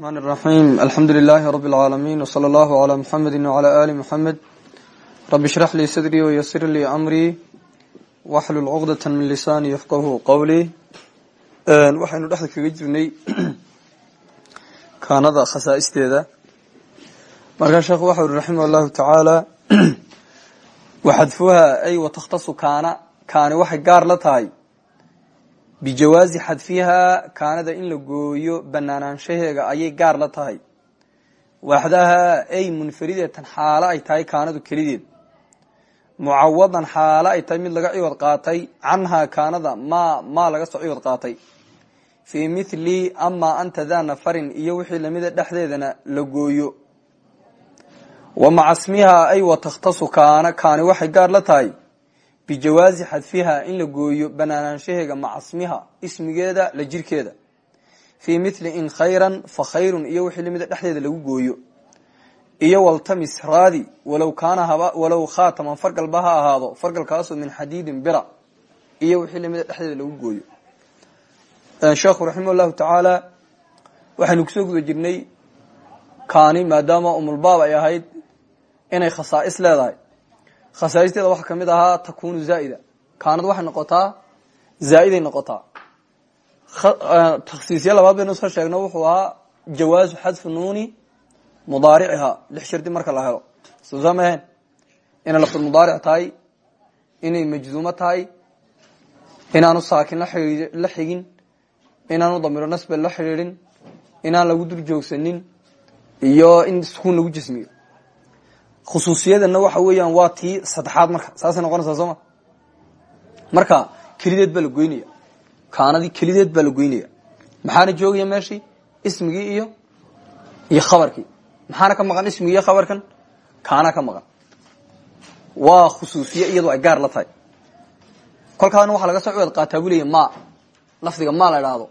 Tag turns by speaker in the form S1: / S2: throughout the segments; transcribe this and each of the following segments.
S1: الرحمن الرحيم الحمد لله رب العالمين وصلى الله على محمد وعلى آل محمد رب اشرح لي صدري ويسر لي أمري واحلل عقدة من لساني يفقه قولي waxaynu dhexda kaga jirnay kaanada khasaa'isteeda markaa sheekhu waxa uri raximah allahu tacaala waxadfuha ay watakhtasu kaana kaani waxay gaar la tahay bijawaazi xadfihaa kaanada in la gooyo banaanaanshaheega ayay gaar la tahay. Waxdaha ay munfaridatan xaalo ay tahay kaanadu kelideed mucawadan xaalo ay tahay mid laga ciwad qaatay canhaa kaanada ma maa laga soo ciwad qaatay. Fii mithli amaa anta daa nafarin iyo wixii lamida dhexdeedana la gooyo. Wa maca smihaa ay watakhtasu kaana kaani waxay gaar la tahay bijawaazi xadfiha in la gooyo banaanaanshaheega maca smiha ismigeeda la jirkeeda. Fii mithli in khayran fa khayrun iyo wixii lamida dhexdeeda lagu gooyo. Iyo waltamis raadi walow kaana walow khaataman fargalba ha ahaado fargalkaasoo min xadiidin bira iyo wixii lamida dhexdeeda lagu gooyo. Sheekhu raximah llahu tacaala waxaynu ku soo guda jirnay kaani maadaama umulbaab ay ahayd inay khasaais leedahay khasaa'isteeda waxaa ka mid ahaa takunu zaa'ida kaanad waxay noqotaa zaa'iday noqotaa takhsiisya labaad baynu soo sheegno wuxuu ahaa jawaazu xadfu nuuni mudaariciha lix shardi marka la helo saa maheen inay lafdulmudaaric tahay inay majzuumo tahay inaanu saakin la xigin inaanu damiiro nasbe la xidhiidhin inaan lagu dur joogsanin iyo in sukuun lagu jismiyo khusuusiyadana waxa weeyaan waa tii saddexaad marka. Saasay noqonaysaa sooma marka kelideed baa la goynaya kaanadii kelideed baa la goynaya maxaana joogaya meeshii? Ismigii iyo iyo khabarkii. Maxaana ka maqan ismigii iyo khabarkan? Kaana ka maqan. Waa khusuusiye iyadoo ay gaar la tahay. Kolkaana waxaa laga soo ciwad qaataa buu ma lafdiga ma la idhaahdo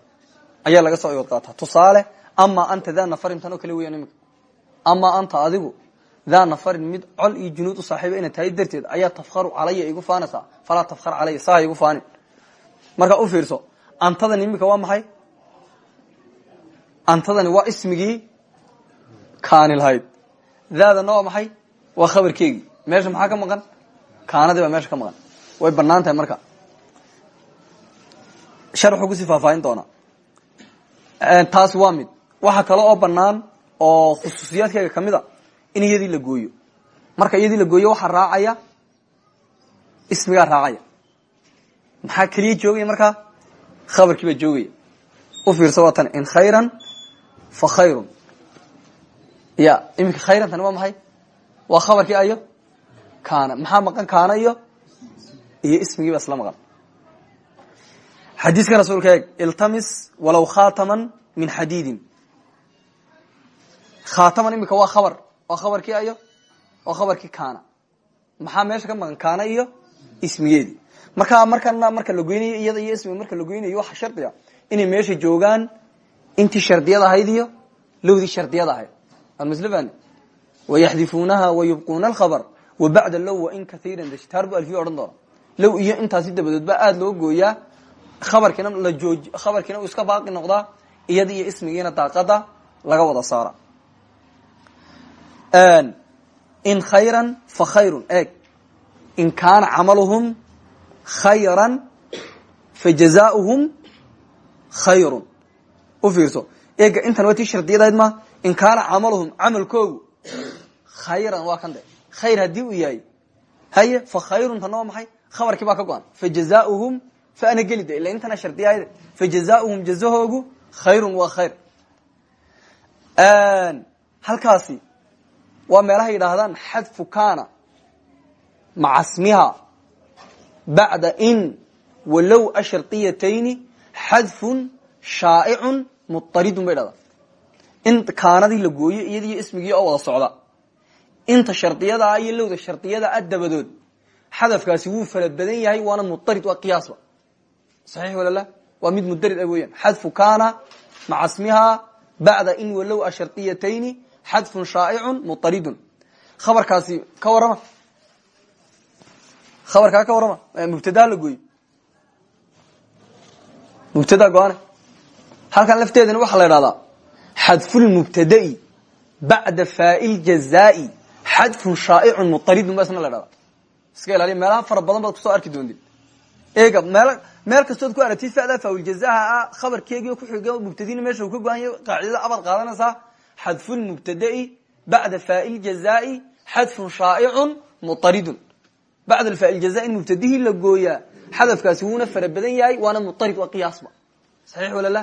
S1: ayaa laga soo ciwad qaataa. Tusaale amaa anta daa nafarin tan oo kale weyaan amaa anta adigu daa nafarin mid col iyo junuud u saaxiiba inay tahay darteed ayaa tafkharu calaya igu faanaysaa falaa tafkhar calaya saa igu u fiirso antadani imika waa maxay? Antadani waa ismigii kaani lahayd daadana waa maxay? Waa khabarkeegii. Meesha maxaa ka maqan? Kaanadii baa meesha ka maqan. Way bannaan tahay marka. Sharxu ku sii faahfaahin doonaa taasi waa mid. Waxa kale oo banaan oo khusuusiyaadkeega ka mid in iyadii la gooyo. Marka iyadii la gooyo waxaa raacaya ismigaa raacaya. Maxaa keliya joogaya markaa khabarkii baa joogaya. U fiirsa waa tan in khayran fa khayrun. Ya iminka khayran tani waa maxay? Waa khabarkii ayo? Kaana. Maxaa maqan kaana iyo? Iyo ismigii ba isla maqan. Xadiiska rasuulka eeg iltamis walow khaataman min xadiidin. Khaataman imika waa khabar waa khabarkii ayo waa khabarkii kaana. Maxaa meesha ka maqan? Kaana iyo ismigeedii markaa markana marka la goynayo iyada iyo ismiga marka la goynayo waxa shardiga inay meesha joogaan intii shardiyada ahayd iyo lowdii shardiyada ahayd. Almaslafani wayaxdifuunaha wayubquuna alkhabr wa bacda low wain kaiira dashtaar bu alfiya odhan doona low iyo intaasi dabadood baa aada loo gooyaa khabarkiina la jooj khabarkiina iska baaqi noqdaa iyada iyo ismigiina daaqada laga wada saara in khayran fa khayrun. Eeg in kaana camaluhum khayran fa jazaauhum khayrun. U fiirso. Eega intan waa tii shardiyadahayd ma in kaana camaluhum camalkoogu khayran waa kan de. Khayr haddii uu yahay haye fa khayrun tanna waa maxay? Khabarkii baa ka go-an. Fa jazaauhum fa ana geli de. Ila intana shardiyahayde fa jazaauhum jazahoogu khayrun waa khayr. Halkaasi waa meelaha yidhaahdaan xadfu kana maca smiha bacda in walow ashardiyatayni xadfun shaa'icun muطaridun bay dhahdaa in kaanadii la gooyo iyadiyo ismigii oo wada socda. Inta shardiyadaa iyo lowda shardiyada a dabadood xadafkaasi wuu fara badan yahay waana muطarid waa qiyaasba saxiix wala la? Waa mid mudarid ah weeyaan. Xadfu kana maca smiha bacda xadfun shaa'icun muطaridun khabarkaasi ka warrama. Khabarkaa ka warrama. Mubtadaa la gooyo mubtada go-ane halkan lafteedana waxaa la idhahdaa xadfulmubtada'i bacda faa'il jazaa'i xadfun shaa'icun muaridun ba isna la dhahda iska ilaaliya meelaha fara badan baad ku soo arki doontin eega meel meel kastood ku aragtid fada faawiljazaha ah khabarkeegii ku xiga mubtadiina meesha uu ka go-anya qaacidada abaad qaadanaysaa xadfulmubtada'i bacda faa'il jazaa'i xadfun shaa'icun muaridun bacda faa'il jazaa in mubtadihii la gooyaa xadafkaasi wuuna fara badan yahay waana muarid waa qiyaasba saxiix wala la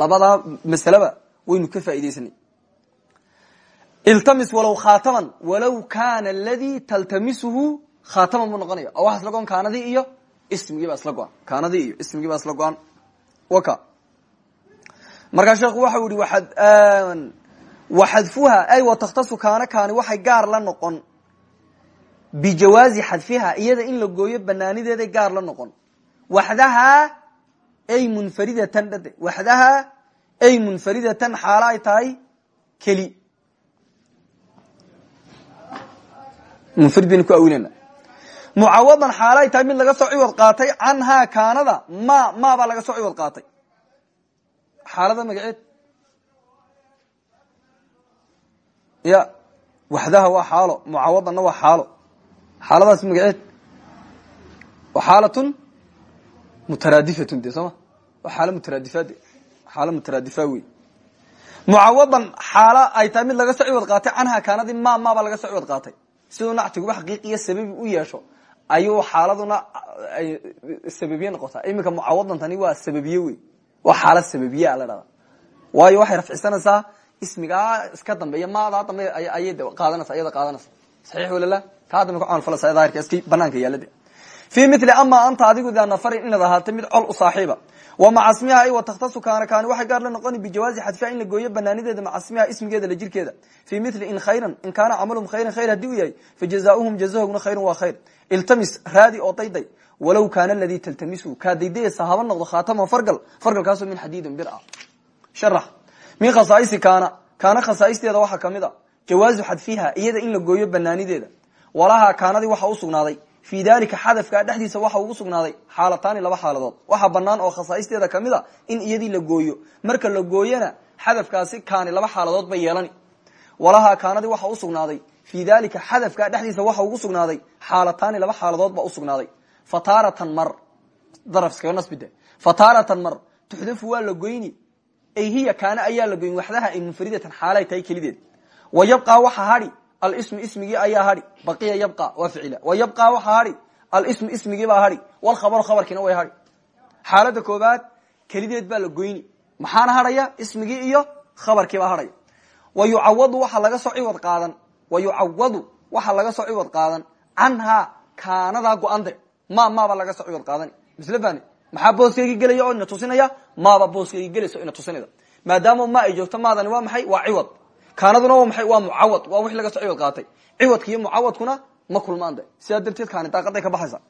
S1: labadaa masaleba waynu ka faaideysanay iltamis walow khaataman walow kaana aladii taltamisuhu khaataman buu noqonaya oo waxa isla go-an kaanadii iyo ismigii baa isla go-an kaanadii iyo ismigii baa isla go-an waka markaa sheekhu waxa u yihi waxadfuha ay wataktasu kaana kaani waxay gaar la noqon bijawaazi xadfiha iyada in la gooyo banaanideeday gaar la noqon waxdaha ay munfaridatan dhade waxdaha ay munfaridatan xaalo ay tahay keli munfarid baynu ku awilana mucawadan xaalo ay tahay mid laga soo ciwad qaatay canhaa kaanada ma ma baa laga soo ciwad qaatay xaalada ya waxdaha waa xaalo mucawadanna waa xaalo. Xaaladaas magaceed xaalatun mutaraadifatun de sooma waa xaalo mutaraadifaad xaalo mutaraadifa wey mucawadan xaalo ay tahay mid laga soo qaatay canhaa kaanadii ma ma baa laga soo qaatay. Siduu nactiguba xaqiiqiya sababi u yeesho ayuu xaaladuna ay sababiye noqotaa iminka mucawadantani waa sababiye wey waa xaalad sababiye la waayo waxay rafcisanaysaa ismigaa iska dambeeya maadaa dambe ayay qaadanaysa ayada qaadanaysa saxiix walala kaa dambe ku camalfalaysa daahirka iski banaanka yaalade fi mili ama anta adigu daa nafarin inaad ahaatay mid col u saaxiiba. Wa maca smiha ay wa takhtasu kaana kaani waxay gaar la noqoni bijawaazi xadfiha in la gooyo banaanideeda maca smiha ismigeeda la jirkeeda. Fi mili in khayran in kaana camalhum khayran khayr haddii u yahay fa jazaauhum jazahogna khayrun waa khayr. Iltamis raadi oo dayday. Walow kaana aladii taltamisu kaa daydayasa haba noqdo khaatama fargal fargalkaasoo min xadiidin bir ah sharax min khasaaisi kaana. Kaana khasaa'isteeda waxaa ka mid a. Jawaazu xadfiha iyada in la gooyo banaanideeda walahaa kaanadii waxa usugnaaday fii dalika xadafkaa dhexdiisa waxa ugu sugnaaday xaalataani laba xaaladood. Waxaa banaan oo khasaa'isteeda ka mid a in iyadii la gooyo. Marka la gooyona xadafkaasi kaani laba xaaladood bay yeelani. Walahaa kaanadii waxa usugnaaday fii dalika xadafkaa dhexdiisa waxa ugu sugnaaday xaalataani laba xaaladood baa usugnaaday fataaratan mar. Darafskaga nasbide fataaratan mar. Tuxdafu waa la goyni ay hiya kaana ayaa la goyn waxdaha ay munfaridatan xaalay tahay kelideed. Wa yabqaa waxa hadhi alsmu ismigii ayaa hadhi baqiya yabqa waa ficila. Wa yabqa waxa hadhi alsmu ismigiibaa hadhi walkhabaru khabarkiina way hadhi xaalada koobaad kelideed baa la goyni. Maxaana hadhaya ismigii iyo khabarkiibaa hadhaya wa yucawadu waxa laga soo ciwad qaadan. Wa yucawadu waxa laga soo qaadan. Canhaa kaanadaa go-ande ma maabaa laga soo ciwad qaadani maxaa booskeygi gelaya oo ina tusinaya? Maaba booskeygi gelaysa o ina tusinayda. Maadaama ma ay joogto maadani waa maxay? Waa ciwad. Kaanaduna waa maay waa mucawad. Waa wixii laga soo ciwad qaatay. Ciwadka mucawadkuna ma kulmaan sidaa darteed kaani daaqaday ka baxaysa.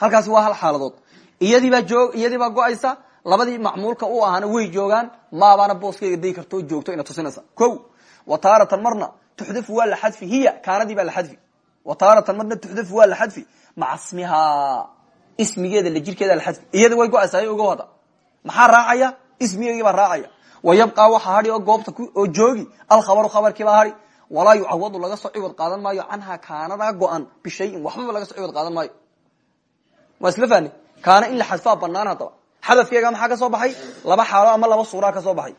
S1: Halkaasi waa hal xaaladood. Iyadiibaa joog iyadiibaa go'aysa labadii macmuulka u ahaana way joogaan maabaana booskeyga day karto oo joogto ina tusinaysa. Ko wa taaratan marna tuxdafu waa la xadfi. Hiya kaanadii baa la xadfi. Wa taaratan marna tuxdafu waa la xadfi. Maca smihaa ismigeeda la jirkeeda la xadfi iyada way go'aysaa wada. Maxaa raacaya? Ismigeegii baa raacaya. Wa yabqaa waxa hadhi oo goobta oo joogi alkhabaru khabarkiibaa hadhi walaa yucawadu laga soo qaadan maayo canhaa kaanadaa go-an bishayin laga soo qaadan maayo. Waa kaana in la xadfaa banaan haddaba. Xadafkeega maxaa ka soo baxay? Laba xaalo ama laba suuraa ka soo baxay.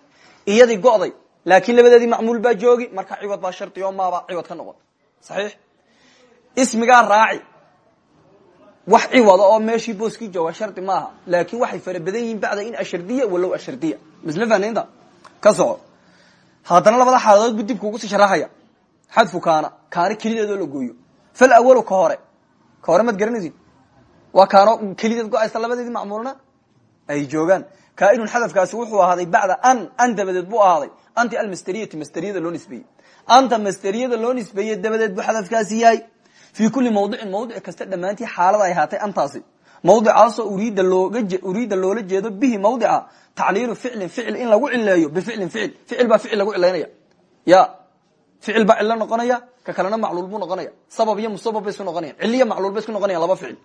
S1: Iyadii go'day laakiin labadeedii macmuul baa joogi marka ciwad baa shardi maaba ciwad ka noqon. Saxiix? Ismigaa raaci wax ciwada oo meeshii booskii jooga shardi maaha. Laakin waxay fara yihiin bacda in ashardiya walow ashardiya. Misle faniinta ka soco. Haddana labada xaaladood bu dibka ugu sii sharaxaya. Xadfu kaana. Kaana kelideed la gooyo. Fal awalu ka hore. Ka hore maad garanaysid? Waa kaano kelideed go'aysta labadeedii macmuulna? Ay joogaan. Kaainun xadafkaasi wuxuu ahaaday bacda an an dabadeed buu ahaaday. Anti almasteriyati masteriyada loo nisbeeyey. Anta masteriyada loo nisbeeyey dabadeed buu xadafkaasi yahay fii kuli mawdicin mawdic kasta dhammaantii xaalada ay ahaatay antaasi. Mawdicaasoo uriida loola jeedo bihi mawdica tacliilu ficlin ficil in lagu cileeyo bificlin ficil ficil baa ficil lagu cilaynaya ya ficil baa cilo noqonaya ka kalena macluul buu noqonaya. Sabab iyo musabab bay isku noqonayan ciliya macluul bay isku noqonayan laba ficil.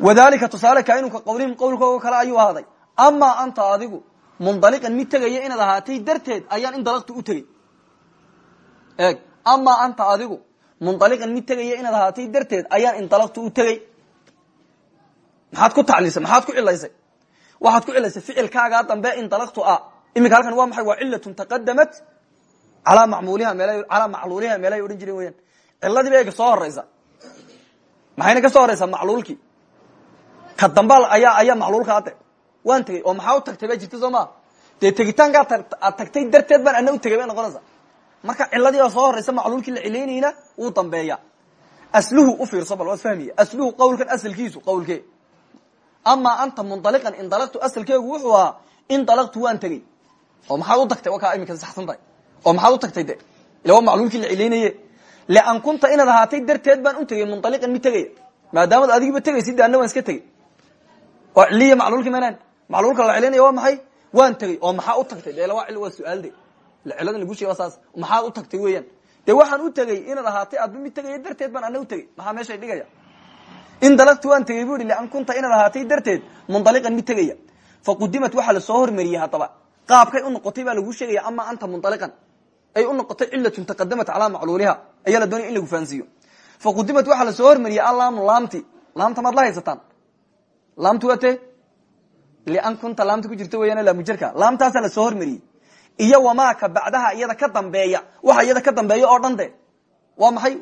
S1: Wadalika tusaale kainunka qawlihim qawlkooga kale ayuu ahaaday. Amaa anta adigu mundaliqan mid tegaya inaad ahaatay darteed ayaan indalaqtu u tegey eeg amaa mundaliqan mid tegaya inaad ahaatay darteed ayaan indalaqtu u tegey maxaad ku taclisay maxaad ku cilaysay waxaad ku cilaysay ficilkaagaa dambe indalaqtu a. Iminka halkan waa maxay? Waa cilatun taqadamat alaa mamuliha meel calaa macluuliha meelay odhan jireen weyaan ciladiiba ega soo horeysa maxayna ka soo horeysaa macluulkii? Ka damba ayaa ayaa macluulka ade waan tegey oo maxaa u tagtay baa jirta soo maa dee tegitaankaa aad tegay bay marka ciladii baa soo horeysa macluulkii la cilaynayna wuu dambeeya. Asluhu u fiirso bal waad fahmaya asluhu qawlkan asalkiisu qawlkee amaa anta mundaliqan indalaqtu asalkeegu wuxuu ahaa indalaqtu waan tegey. Oo maxaad u tagtay? Wa kaa iminka saxsan tahay. Oo maxaad u tagtay de? Ila macluulkii la cilaynaye lian kunta inaad ahaatay darteed baan u tegey mundaliqan mid tegaya maadaamaad adigiiba tegaysid de waan iska tegey. Waa ciliya macluulkii manaan macluulka la cilaynaya waa maxay? Waan tegey. Oo maxaa u tagtay? De waa waa su'aalde ciladan lagu sheega saas. Maxaad u tagtay weeyaan? De waxaan u tegey inaad ahaatay adba mid tegaya darteed baan ana u maxaa meeshay dhigaya? Indalaqtu waan tegey bu ihi lian kunta inaad ahaatay darteed mundaliqan mid tegaya faqudimat waxaa la soo hormariyey haddaba. Qaabkay u noqotay baa lagu sheegaya ama anta mundaliqan. Ay u noqotay cilatun taqadamat calaa macluuliha. Ayaa la doonaya in lagu fahansiiyo. Faqudimat waxaa la soo hormariyey allaamu laamti. Laamta maad la laamtu waa te lian kunta laamta ku jirta weeyaan laamujarka laamtaasaa la soo hormariyey iyo wamaaka bacdaha iyada ka dambeeya. Waxa iyada ka dambeeya oo dhan de. Waa maxay?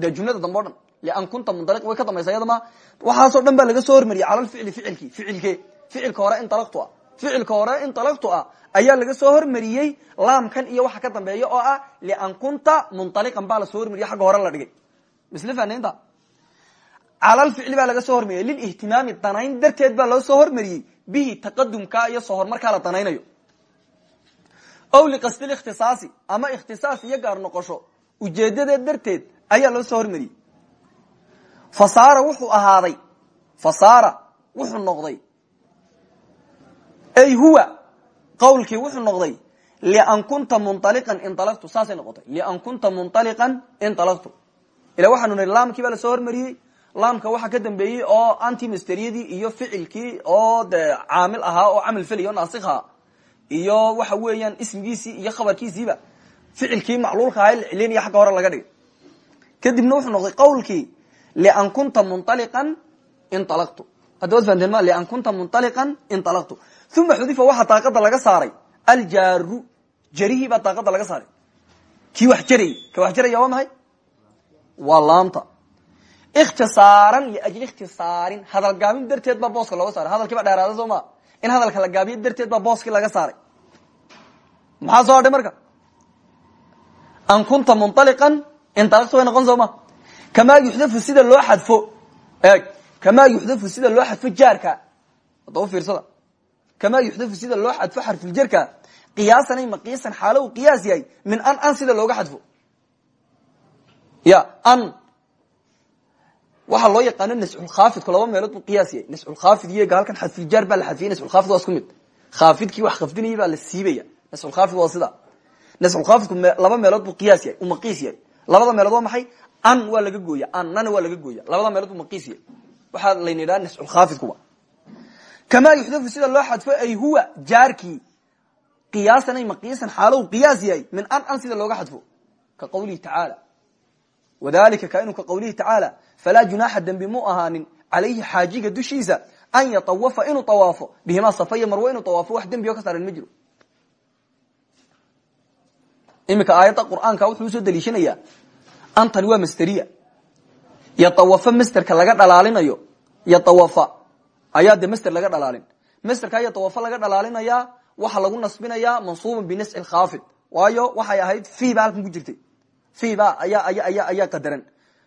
S1: De jumlada dambe o dhan. Lian kunta mundaliq way ka dambaysa iyada ma waxaasoo dhan baa laga soo hormariyey cala lficli ficilki ficilke. Ficilka hore inalaqtu ah. Ficilka hore inalaqtu ah ayaa laga soo hormariyey laamkan iyo waxa ka dambeeya oo ah lian kunta munaliqan baa la soo hormariyey agga hore la dhigay. Misle fanaynta calalficli baa laga soo hormariyey. Lilihtimaami danayn darteed baa loo soo hormariyey. Bihi taqadumka iyo soo horumarkaa la danaynayo ow liqasdi likhtisaasi ama ikhtisaas iyo gaar noqosho ujeedadeed darteed ayaa loo soo hormariyey. Fasaara wuxuu ahaaday fasaara wuxuu noqday ay huwa qawlkii wuxuu noqday lian kunta munaliqan inalaqtu saasay noqotay lian kunta munaliqan inalaqtu ila waxaanu nihi laamkii baa la soo hormariyey laamka waxa ka dambeeyey oo antimasteriyadii iyo ficilkii oo de caamil ahaa oo camal feliy o naasikha iyo waxa weeyaan ismigiisii iyo khabarkiisiiba ficilkii macluulka ahaa la celinaya xagga hore laga dhigay. Kadibna wuxuu noqday qawlkii lian kunta munaliqan inalaqtu hadda waad fahanteen ma lian kunta munaliqan inalaqtu uma xudifa waxaa daaqada laga saaray. Aljaaru jarihii baa daaqada laga saaray. Kii wax jarayy ka wax jaraya waa maxay? Waa laamta. Ikhtisaaran liajli hadal gaabin darteed baa booska looga saaray. Hadalkii baa in hadalka la gaabiyo darteed baa booskii laga saaray. Maxaa soo hadhay marka? An kunta munaliqan inalaqtu way noqon soo ma kamaa yuxdafu sida loo xadfo eeg kamaa yuxdafu sida loo xadfo jaarka. Hadda fiirsada. Kamaa yuxdafu sida loo xadfo xarfuljarka qiyaasanay maqiisan xaalo uu qiyaas yahay min an an sida looga xadfo. Ya an waxaa loo yaqaano nasculkhaafidku laba meelood buu qiyaas yahay nasculkhaafid iyo halkan xadfuljaar baa la xadfiyey nasculkhaafid waa isku mid. Khaafidkii wax khafdinayay baa la siibaya. Nasculkhaafid waa sida. Nasculkhaafidku laba meelood buu qiyaas yahay uu maqiis yahay. Labada meelood waa maxay? An waa laga gooya annana waa laga gooya. Labada meelood buu maqiis yahay. Waxaa layna idhaha nasculkhaafidkuba kamaa yuxdafu sida loo xadfo ay huwa jaarkii. Qiyaasanay maqiisan xaalow qiyaas yahay min an an sida looga xadfo. Ka qawlihi tacaala wadalika ka inuu ka qawlihi tacaala falaa junaaxa dembi mu ahaanin calayhi xaajiga dushiisa an yatawafa inuu tawaafo bihimaa safaya marwe inuu tawaafo wax dembi oo ka saaran ma jiro iminka aayadda qur'aanka wuxuu u soo daliishanayaa antani waa masteriya yatawafa masterka laga dhalaalinayo yatawafa ayaa de master laga dhalaalin masterka yatawafa laga dhalaalinayaa waxa lagu nasbinayaa mansuuban binasci khaafid waayo waxay ahayd fi ba halkan ku jirtay ba ayaa aya aya ayaa qadaran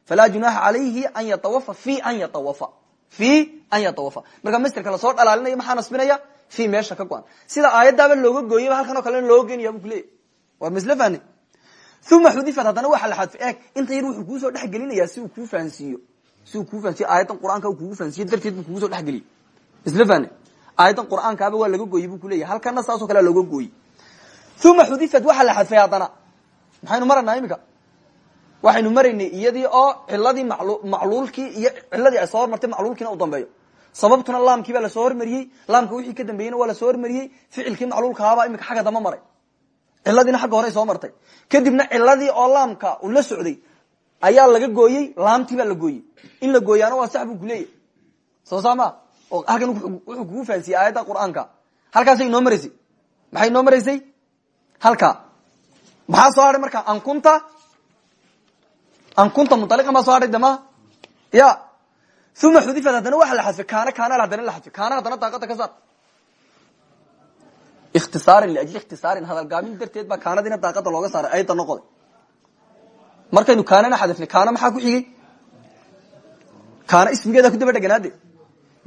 S1: falaa junaaxa calayhi an yatawafa fi an yatawafa. Fi an yatawafa. Marka masterka la soo dhalaalinaya maxaa nasbinaya? Fi meesha ka go-an. Sida aayadaaba looga gooyayba halkan oo kale looga geenaya bu kuleeyay waa masle fahne uma waxa la xadfay eeg inta yar wuxuu kuusoo dhexgelinayaa si uu kuu fahansiiyo. Si uu kuu fahansiyo aayadan qur'aanka kugu fahansiyo darteed buu kugu soo dhexgeliyey isla fahne aayadan qur'aankaaba waa laga gooyey buu kuleeyahy halkana saasoo looga gooyey uma xudifat waxaa la xadfay haddana. Maxaynu maranaa imika waxaynu maraynay iyadii oo ciladii macluulkii iyo ciladii ay soo hormartay macluulkiina u dambeeyo. Sababtuna laamkii baa la soo hormariyey laamka wixii ka dambeeyena waa la soo hormariyey ficilkii macluulkahabaa imika xagga damba maray. Ciladiina xagga hore soo martay. Kadibna ciladii oo laamka u la socday ayaa laga gooyey laamtii baa la gooyey. In la gooyaana waa sax buu kuleeyahy soo saa ma oo halkan wuxuu kugu fahansiyey aayadda qur'aanka. Halkaasay inoo maraysay. Maxay inoo maraysay? Halka. Maxaa soo hadhay marka? Ankunta ankunta mualiqan baa soo hadhay de ma? Ya. Uma xudifat haddana waxa la xadfay kaana kaana haddana la xadfay kaana haddana daaqada ka saar. Ikhtisaarin liajli ikhtisaarin hadalgaabin darteed baa kaanadiina daaqada looga saaray ayda noqoday. Markaynu kaanana xadafnay kaana maxaa ku xigay? Kaana ismigeeda ku daba dheganaade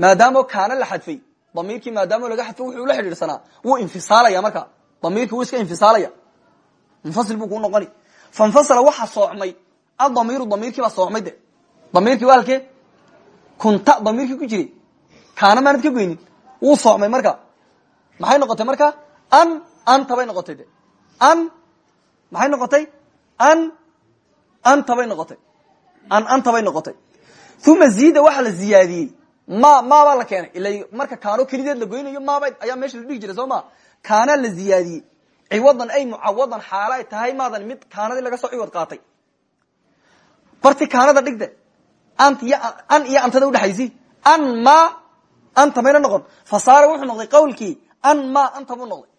S1: maadaamo kaana la xadfay damiirkii maadaamo laga xadfay wuxuu la xidhiidhsanaa. Wuu infisaalaya marka damiirkii wuu iska infisaalaya. Munfasil buu kuu noqoni. Fanfasala waxa soocmay adamiiru damiirkii baa soocmay de damiirkii waa halkee? Kunta damiirkii ku jiray kaana maanad ka goynin wuu soocmay marka. Maxay noqotay marka? An anta bay noqotay de. An maxay noqotay? An anta bay noqotay. An anta bay noqotay. Uma ziida waxaa la ziyaadiyey. Ma maabaa la keenay. Ila marka kaano kelideed la goynayo maaba ayaa meesha la dhigi jiray soo ma? Kaanaa la ziyaadiyey. Ciwadan ay mucawadan xaalo ay tahay maadan mid kaanadii laga soo ciwad qaatay barti kaanada dhigde. An iyo antada udhexaysi an ma anta mayna noqon. Fasaara wuxuu noqday qawlkii an ma anta buu noqday.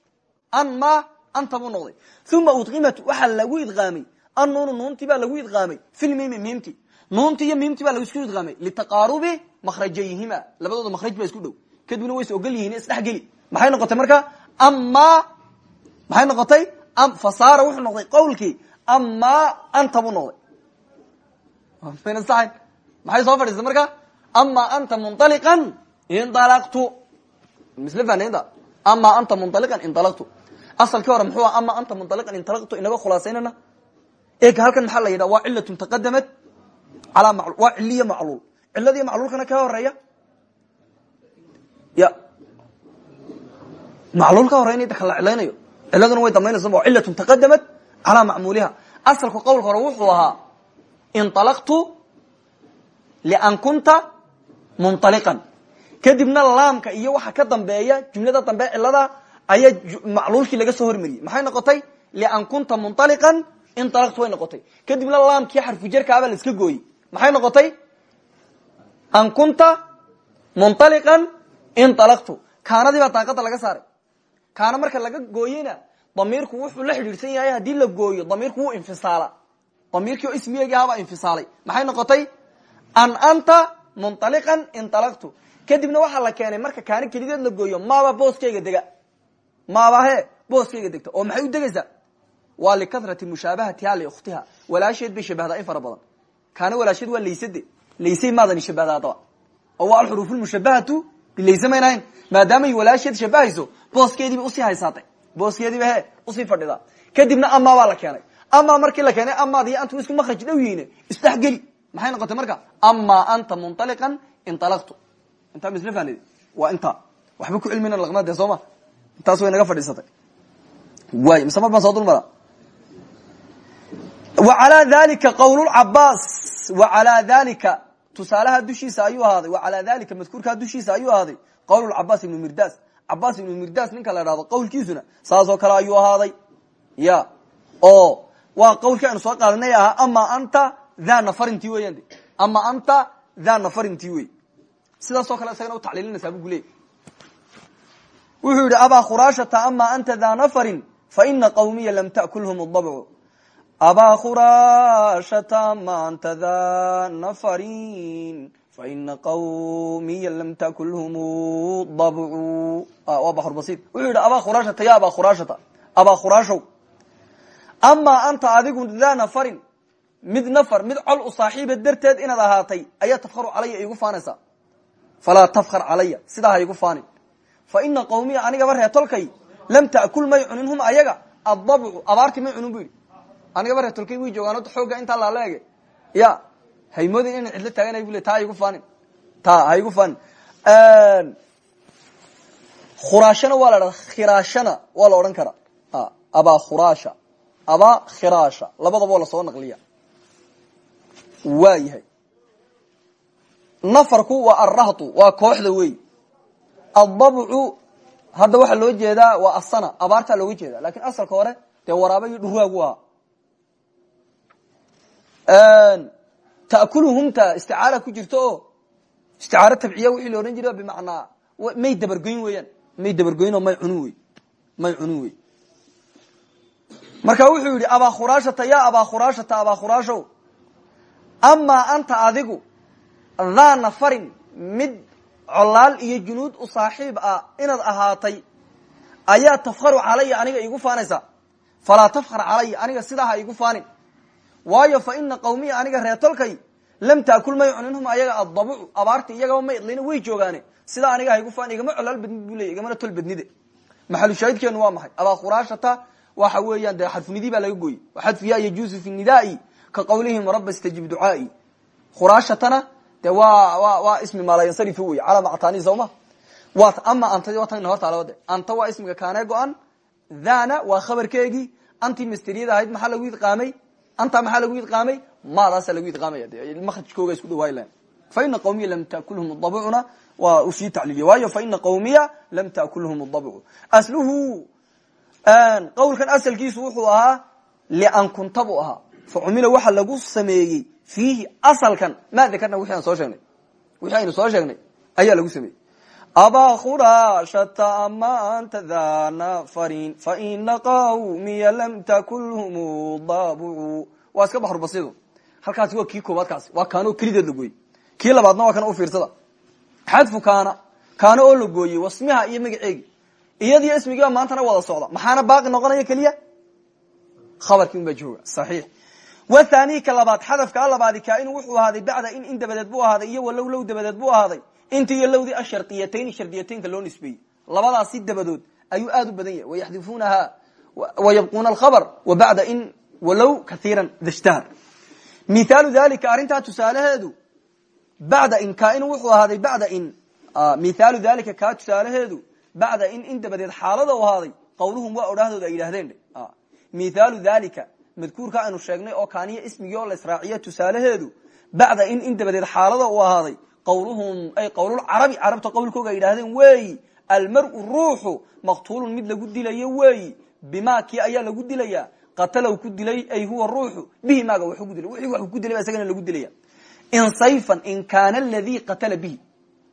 S1: An ma anta buu noqday. Uma udqimat waxaa lagu idqaamay. An nuunu nuuntii baa lagu idqaamay. Filmimi miimti. Nuunti iyo miimti baa la isku idqaamay. Litaqaarubi makrajayhima labadooda makraj baa isku dhow. Kadibna way is ogol yihiin isdhexgeli maxay noqotay marka? Ama maxay noqotay? Fasaara wuxuu noqday qawlkii ama anta buu noqday mayna saxayn maxay soo fadhiistay marka? Ama anta munaliqan inalaqtu misle fanaynta ama anta munaliqan inalaqtu asalkii hore muxuu ama anta munaliqan inalaqtu inaga khulaasaynana eega halkan maxaa la yidhaha waa cilatun taqadamat alaa ma waa ciliya macluul. Ciladiiyo macluulkana ka horreeya ya. Macluul ka horeynay da kala cilaynayo ciladuna way dambaynaysa waa cilatun taqadamat calaa macmuuliha. Asalku qowlka hore wuxuu ahaa inalaqtu lian kunta munaliqan kadibna laamka iyo waxa ka dambeeya jumlada dambe cilada ayaa macluulkii laga soo hormariyey maxay noqotay lian kunta munaliqan inalaqtu way noqotay kadibna laamkii xarfujarkaabaa la iska gooyey maxay noqotay an kunta munaliqan inalaqtu kaanadii baa daaqada laga saaray kaana marka laga gooyeyna damiirku wuxuu la xidhiidhsan yahay haddii la gooyo damiirku wuu infisaala damiirkii oo ismiyagii ahabaa infisaalay. Maxay noqotay? An anta munaliqan inalaqtu kadibna waxaa la keenay marka kaana kelideed la gooyo maaba booskeyga dega. Maaba he booskeyga degta. Oo maxay u degaysaa waa likarati mushaabahatiha liukhtiha walaasheed bay shabahdaa in fara badan. Kaana walaasheed waa laysade. Laysay maadan shabahda adaba oo waa alxuruuf lmushabahatu bilayse maynahayn maadaamay walaasheed shabahayso booskeediiba u sii haysaatay. Booskeediiba he u sii fadhidaa. Kadibna amaa baa la keenay amaa markii la keenay amaad iyo antu isku makraj dhow yihiin. Isdhexgeli. Maxay noqotay marka? Amaa anta munaliqan inalaqtu intaa misle faanid waa intaa waxba ku cilmina laqmade soo ma? Intaas way naga fadhiisatay. Waay mise mar baan soo dul mara wacalaa dalika qawlulcabaas wacalaa dalika tusaalaha dushiisa ayuu ahaaday. Wacalaa dalika madkuurkaa dushiisa ayuu ahaaday. Qawlulcabaas ibnu mirdas cabaas ibnu mirdas ninka la dhahdo qawlkiisuna saasoo kale ayuu ahaaday. Ya. Oo waa qawlkii aynu soo qaadanay ahaa ama anta tha nafarintii weyan ama anta tha nafarintii wey sidaasoo kale isagana u tacliilinaysaa bu kuleeyay wuxuu yihi abaa ama anta tha nafarin faina qawmiya lam takulhum dabcu abaa khuraashata ma anta tha nafarin faina qawmiya lam takulhum dabcu waa abaa khuraashata ya abaa khuraashata abaa khuraashow amaa anta adigu tha nafarin. Mid nafar mid col u saaxiiba darteed inaad ahaatay ayaa tafharu calaya igu faanaysaa falaa tafkar calaya sidaa ha igu faanin. Fa ina qawmiya anigaba reetolkay lam ta'kul may cunin hum ayaga addabcu abaartii may cunin bu yidhi. Anigaba reetolkay way joogaan xooga intaa laaleege ya haymoodin inan cidlo taaganay bu le taa faanin. Ta ha igu faanin. Khuraashana waa la khiraashana waa la odhan karaa. Abaa abaa khiraasha labadaba waa la soo naqliya. Waa yahay nafarku waa arahtu waa kooxda wey adabcu hadda waxaa loo jeedaa waa asana abaartaa looga jeeda laakiin asalka hore dee waraaba iyo dhurwaagu ahaa. Ta'kuluhumta isticaara ku jirto. Oo isticaaro tabciya wixii la odhan jira bimacnaa may dabargoyn weeyaan. May dabargoyn oo may cunin wey may cunin wey marka wuxuu yidhi abaa khuraashata ya abaa khuraashata abaa khuraashow amaa anta adigu dhaa nafarin mid colaal iyo junuud u saaxiib ah inaad ahaatay ayaa tafkharu calaya aniga igu faanaysa? Falaa tafkhar calaya aniga sidaa ha igu faanin. Waayo fa ina qawmiya aniga reetolkay lam taakul may cuninhum ayaga addabucu abaarti iyagaba may idlina way joogaane. Sidaa aniga ha igu faan igama colaal badnid bu leya igamana tol badnide. Maxalushaahidkeenu waa maxay? Abaa khuraashata waxa weeyaan dee xadfunidii baa laga gooyey. Xadfiya yajuusu fi nidaai ka qawlihim raba stajib ducaai. Khuraashatana de waa wa waa ismi maalayansarif wey calaa mactani sawma. Wat ama anta waa tan horta labade anta waa ismiga kaanee go-an dhana waa khabarkeegii. Antii masteriyada ahayd maxaa lagu idqaamay? Anta maxaa lagu idqaamay? Maadaasa lagu idqaamaya de makrajkooga isku dhawaaylan fa ina qawmiya lam takulhum dabcuna waa u sii tacliiliya waayo fa ina qawmiya lam takulhum dabcu asluhu qawlkan asalkiisu wuxuu ahaa lian kunta buu ahaa. Facumila waxa lagu sameeyey fiihi asalkan. Ma dakarna wixi soo sheegnay. Aynu soo sheegnay ayaa lagu sameeyey. Abaa khuraashata ama anta dha nafarin faina qawmiya lam takulhum dabcu waa iska baxru basidu halkaasi waa kii koobaad kaasi. Waa kaano kelideed la gooyey. Kii labaadna waa kana ufiirsada xadfu kaana kaano oo la gooyey wasmiha iyo magaceegi iyadiyo ismigiiba maantana wada socda. Maxaana baaqi noqonaya keliya? Khabarkii un baa jooga. Saxiix. Wathani ka labaad xadafkaa labaadi kaainu wuxuu ahaaday bacda in in dabadeed buu ahaaday iyo walow low dabadeed buu ahaaday. Inta iyo lowdii ashardiyatayn shardiyataynka loo nisbeeyey. Labadaasi dabadood ayuu aad u badan yahay. Wayaxdifuunaha wayabquuna alkhabr wa bacda in walow kaiira dashtahar mithaalu dalika arrintaa tusaalaheedu bacda in kaainu wuxuu ahaaday bacda in mithaalu dalika kaa tusaalaheedu bacda in in dabadeed xaalada u ahaaday qawluhum waa odhaahdooda ay yidhahdeen mithaalu dalika madkuurka aynu sheegnay oo kaaniya ismigii oo la israaciyo tusaalaheedu bacda in in dabadeed xaalada u ahaaday qawluhum ay qawlulcarabi carabta qowlkooga ay yidhahdeen weeyi almaru ruuxu maqtuulun mid lagu dilayo weeyi bima kii ayaa lagu dilaya qatalow ku dilay ay huwa ruuxu bihi maaga waxu ku dilay wixii wax ku dilay ba isagana lagu dilaya. In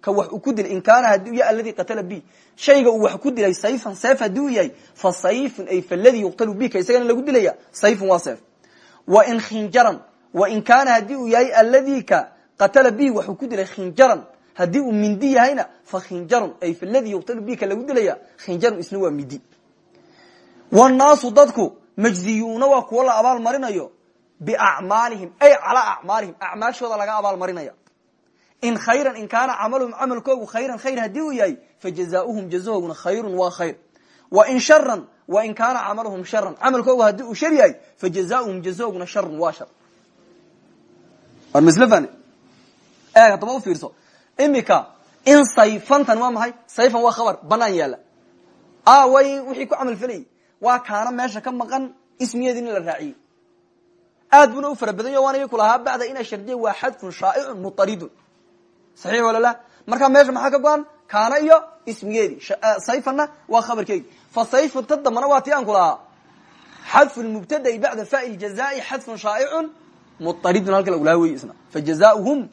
S1: ka wax uu ku dilay in kaana haduu ya aladii qatala bihi shayga uu wax ku dilay sayfan seef haduu yahay fa sayfun ay faladii yuqtalu bihi ka isagana lagu dilaya sayfun waa seef. Wa in khinjaran wa in kaana haddii uu yahay aladii ka qatala bihi waxuu ku dilay khinjaran haddii uu mindi yahayna fa khinjarun ay faladii yuqtalu bihi ka lagu dilaya khinjarun isna waa midi wannaasu dadku majziyuuna waa kuwo la abaal marinayo biacmaalihim ay calaa acmaalihim acmaashooda laga abaal marinaya in khayran in kaana camaluhum camalkoogu khayran khayr haddii uu yahay fajazaauhum jazahooguna khayrun waa khayr. Wa in sharan wa in kaana camaluhum sharan camalkoogu haddii uu shar yahay fajazaauhum jazahooguna sharun waa shar war mslfan eeg haddaba ufiirso imika in sayfantan waa maxay? Sayfan waa khabar banaan yaalla way wixii ku camal falayay waa kaana meesha ka maqan ismigeedi in la raaciyey aad buna u fara badan yo waan ku lahaa bacda ina shardiya waa xadfun shaa'icun muaridun saxiix wala la? Markaa meesha maxaa ka go-an? Kaana iyo ismigeedi. Sayfanna waa khabarkeegi fa sayfun ta dambana aan ku lahaa. Xadfu mubtadai bacda fa ljazai xadfun shaa'icun muaridun halka lagulaha wey isna. Fajazaauhum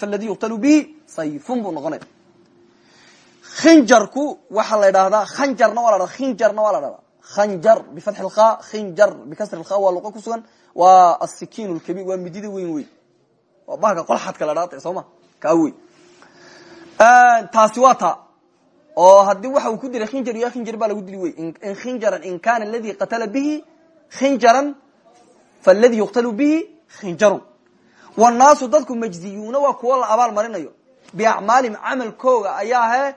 S1: faladi yuqtalu bihi sayfun buu khinjarku waxaa la idhahdaa khanjarna waa la khinjarna waa la dhahdaa khanjar bifatxi lkha khinjar bikasri lkha waa luqa ku sugan. Waa asikiin lkabiir waa midida weyn wey waa bahalka qolxadka la dhaata soo ma? Kaa wey taasi waa ta. Oo haddii waxa uu ku dilay khinjar iyo khinjar baa lagu dili wey in khinjaran in kana aladi qatala bihi khinjaran faladi yuqtalu bihi khinjarun. Wannaasu dadku majziyuuna waa kuwo la abaal marinayo. Biacmaalihim camalkooga ayaa he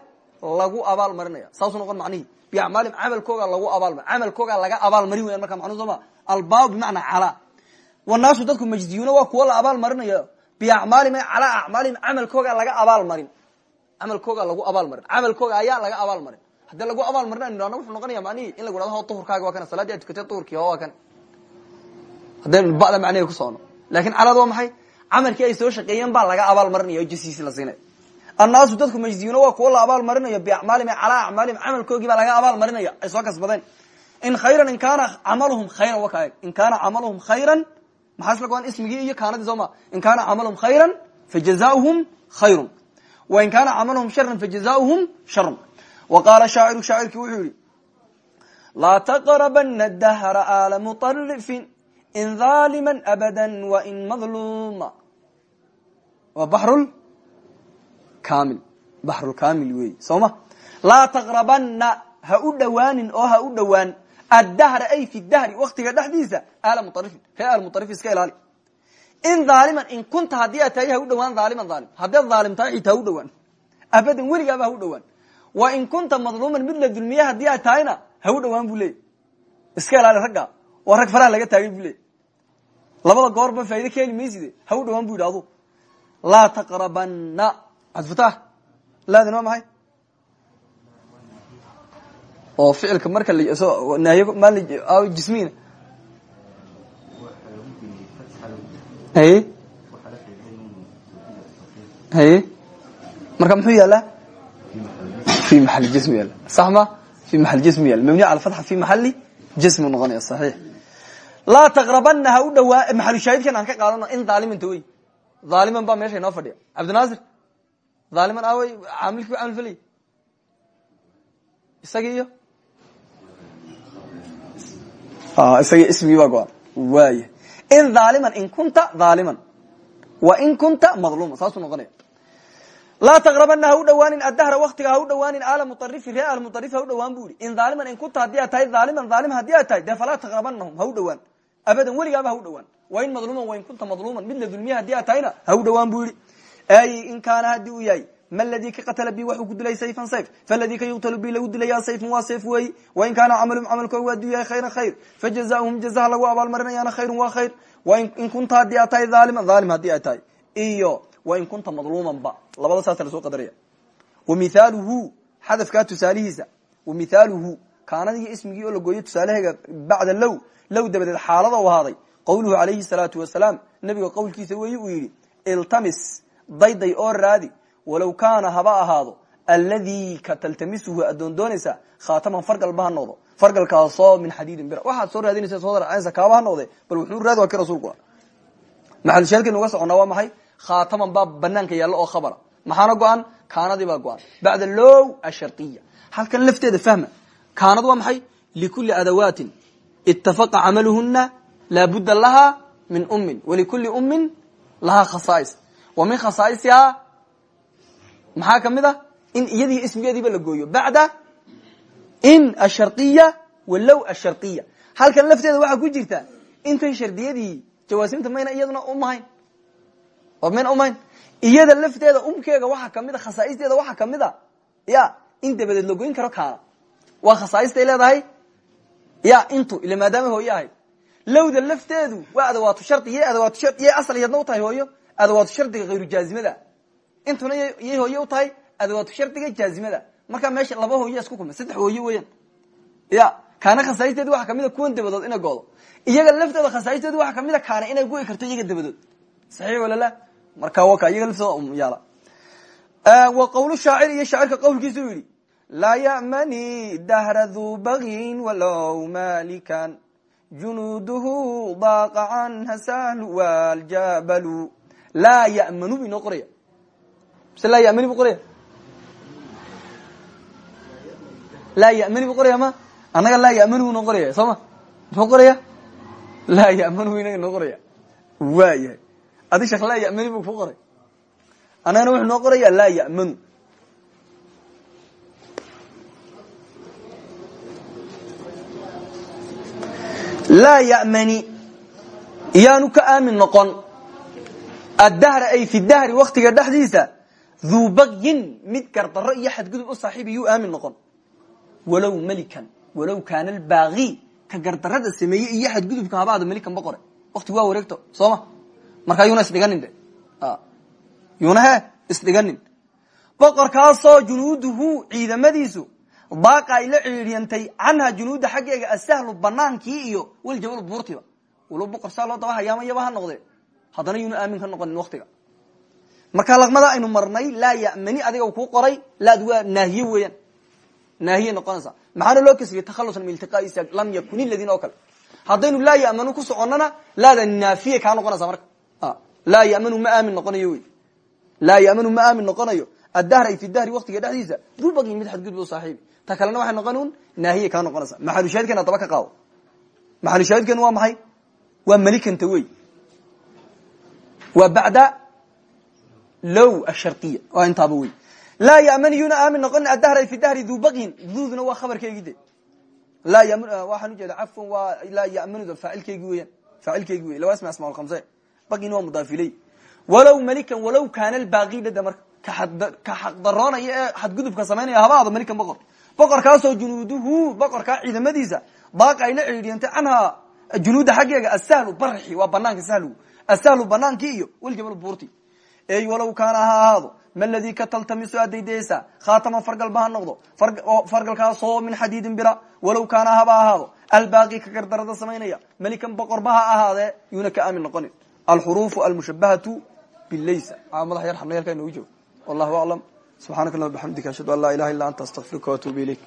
S1: lagu abaal marinaya saasuu noqon macnihi. Biacmaalihim camalkooga lagu abaalmar camalkooga laga abaal marin weyan marka macnuhu sooma albaabu bimacnaa calaa. Wannaasu dadku majziyuuna waa kuwo la abaal marinayo biacmaalihim calaa acmaalihim camalkooga laga abaal marin. Camalkooga lagu abaal marin. Camalkooga ayaa laga abaal marin. Haddii lagu abaal marin an idhahno wuxuu noqonaya macnihi in lagu hahdo duhurkaaga waa kana salaadii ad tukatay duhurkii ho waa kan. Haddaynu ba'da macnihi ku socno laakiin calaad waa maxay? Camalkii ay soo shaqeeyeen baa laga abaal marinaya oo jasiisi la siinaya annaasu dadku majziyuuna waa kuwo la abaal marinayo biacmaalihim calaa acmaalihim camalkoogii baa laga abaal marinaya ay soo kasbadeen. In khayran in kaana camaluhum khayran waka in kaana camaluhum khayran maxaa isla goan ismigii iyo kaanadii soo ma? In kaana camaluhum khayran fajazaauhum khayrun. Wa in kaana camaluhum sharan fajazaauhum sharun wa qaala shaaciru shaacirkii wuxuu yihi laa taqrabana dahra aala muطarifin in dhaalima abada wain madluma waa baxrul kamil baxrulkamil wey soo ma? Laa taqrabana ha u dhowaanin oo ha u dhowaan addahra ay fi dahri waktiga dhexdiisa aala muarifin ree almuarifin iska ilaali in dhaaliman in kunta haddii aad tahay ha u dhawaan dhaaliman dhaalim haddaad dhaalim tahay xitaa ha u dhawaan abadan weligaaba ha u dhawaan wa in kunta madluuman mid la dulmiye haddii aad tahayna ha u dhawaan bu leeyay iska ilaali ragga waa rag faraha laga taagay bu leeyay labada goorba faaide keeni mayside ha u dhawaan bu yidhi adu laa taqrabana cabdifatax laadin waa maxay oo ficilka marka jismina haye haye marka muxuu yaalaa fi maali jism yaalla sax ma? Fi maali jism yaalla mabni ala fatxa fi maxali jismu noqonaya saxiix. Laa taqrabana ha u dhawaa maxalushaahidkan aan ka qaadano in dhaaliminta wey dhaaliman baa meesha inoo fadhiya. Cabdinaasir dhaaliman aawey caamilkii camal falay isagi iyo isaga ismigii baa go-an. Waaya in dhaaliman in kunta dhaaliman wa in kunta madluuma saasuu noqonaya. Laa taqrabana ha u dhawaanin addahra waktiga ha u dhawaanin aala muarifi ree almuarif ha u dhawaan bu in dhaaliman in kunta haddii aad tahay dhaaliman dhaalim haddii aad tahay dee falaa taqrabanahum u abadan weligaaba ha u dhawaan. Wa in madluuman wa in kunta madluuman. Mid la dulmiye haddii aad tahayna ha u ay in kaana haddii uu yahay ma ladii ka qatala bi waxuu ku dilay sayfan sayf faladii ka yuqtalu bi lagu dilaya sayfun waa sayf weeyi wain kaana camalum camalkooga waa aduu yahay khayran khayr fajazaahum jazaha lagu abaalmarinayaana khayrun waa khayr wain kunta haddii aad tahay dhaaliman dhaalim haddii aad tahay iyo wain kunta madluuman ba labada saasa la soo qadaraya wa mithaaluhu xadafkaa tusaalihiisa wa mithaaluhu kaanadiiyo ismigii oo la gooyo tusaalaheega bacda low low dabadeed xaalada u ahaaday qawluhu calayhi salaatu wasalaam nabiga uu walow kaana haba ahaado alladii ka taltamisuhu adoon doonaysa khaataman fargalba ha noqdo. Fargalkaasoo min xadiidin bir waxaad soo raadinaysa soo daracaysa kaaba ha noqde bal wuxuu raadi waa ki rasuulku maxalushaadkaynu uga soconnaa waa maxay? Khaataman baa banaanka yaalla oo khabara. Maxaana go-an? Kaanadii baa go-an. Bacda low ashariya halkan lafteeda fahma. Kaanad waa maxay? Likuli adawaatin itafaqa camaluhuna laabudda laha min ummin. Walikuli ummin lahaa khasaais. Wa min khasaaisihaa maxaa ka mid a in iyadii ismigeediiba la gooyo. Bacda in ashariya walow ashariya halkan lafteeda waxaa ku jirta intan shardiyadii jawaasimta mayna iyaduna umahayn oo mayna umahayn iyada lafteeda umkeega waxaa ka mid a khasaa'isteeda waxaa ka mid a ya in dabadeed la goyn karo kaana waa khasaaistay leedahay? Ya intu ila maadaama hooye ahayd lowda lafteedu waa adawaatu shardi adawaatu shard asal iyadna u tahay hooyo adawaatu shardiga hayru jaazimada intuna yay hooye u tahay adawaatu shardiga jaazimada. Markaa meesha laba hooye isku kuma saddex hooye weeyaan. Ya kaana khasaa'isteedi waxaa ka mid a dabadood inay goodo iyaga laftooda khasaa'isteedi waxaa ka mid kaana inay go'i karto iyaga dabadood. Saxiix wala la marka waka iyaga laftooda yaalla. Wa qawlu shaacir iyo shaacirka qawlkiisa u yidhi laa ya'mani dahra duu bagyin walow malikan junuuduhu daaqa canha sahlu waljabalu laa ya'manu bu inoo qoraya mise laa ya'mani bu qoraya laa ya'mani bu qoraya ma annaga laa ya'mani bu inoo qoraya soo qoraya laa ya'manu bu inaga inoo qoraya adi sheekh laa ya'mani bu ku qoray annagana wuxuu noo qoraya laa ya'manu laa ya'mani. Iyaanu ka aamin noqon. Addahra ay fi duu bagyin mid gardaro iyo xadgudub u saaxiib iyuu aamin noqon. Walow melikan walow kaana albaagi ka gardarada sameeyey iyo xadgudubka habaada melikan boqore. Waktigu waa wareegto soo ma? Markaa yuuna isdhiganin de. Yuuna he isdhiganin boqorkaasoo junuuduhu ciidamadiisu baaqa ay la ciidiyantay canha junuuda asahlu banaankii iyo waljabal buurtiba walo boqor saa loo daba hayaama yaba ha aamin ka noqonin waktiga marka laqmada aynu marnay laa yamani adiga kuu qoray laad waa naahiye weeyaan. Naahiye noqonaysa. Maxaana loo kasriyey takhalusan min iltiqaa isa lam yakun iladiina oo kale. Haddaynu laa yamanu ku soconnana laada naafiye kaa noqonaysa marka. Laa yamanu ma aamin noqonayo wey laa yamanu ma aamin noqonayo. Addahr ay fi dahri waktiga dhexdiisa dubagi mid xadgudbo saaxiibi ta kalena waxay noqon un naahiye kaa noqonaysa. Maxalushaahidkan adaba ka qaado maxalushaahidkan waa maxay? Waa melikanta wey waa bacda low ashariya waa intaaba wey laa yaman yuna aamin noqon addahr ay fi dahri du bagin duudna waa khabarkeygii de laa ym waxaan ujeeda cafwan waa laa yamanud faacilkeygi weeyaan faacilkeygi wey lawa ismi asmaa lkhamse bagin waa mudaaf iley walow melikan walow kaana lbaaqi dhada marka ka xaqdaroonaya ee xadgudubka samaynaya haba ado melikan boqor boqorkaasoo junuuduhu boqorkaa ciidamadiisa daaqa ay la ciidiyantay canhaa junuudda xaggeega asahlu barxi waa banaanka sahlu asahlu banaankii iyo waljabal buurti ey walow kaana ha ahaado ma ladii ka taltamisu aad daydayeysaa khaataman fargalba ha noqdo. Fargalkaasoo min xadiidin bira walow kaana haba ahaado. Albaaqi ka gardarada samaynaya melikan boqorba ha ahaadee yuuna ka aamin noqonin alxuruufu almushabahatu bilaysa madax yar xabna yalkaa inoogu joogo wallahu aclam. Subxaanaka allahuma bxamdika ashhadu an laa ilaha illa anta astaqfiruka waatuubu ilayk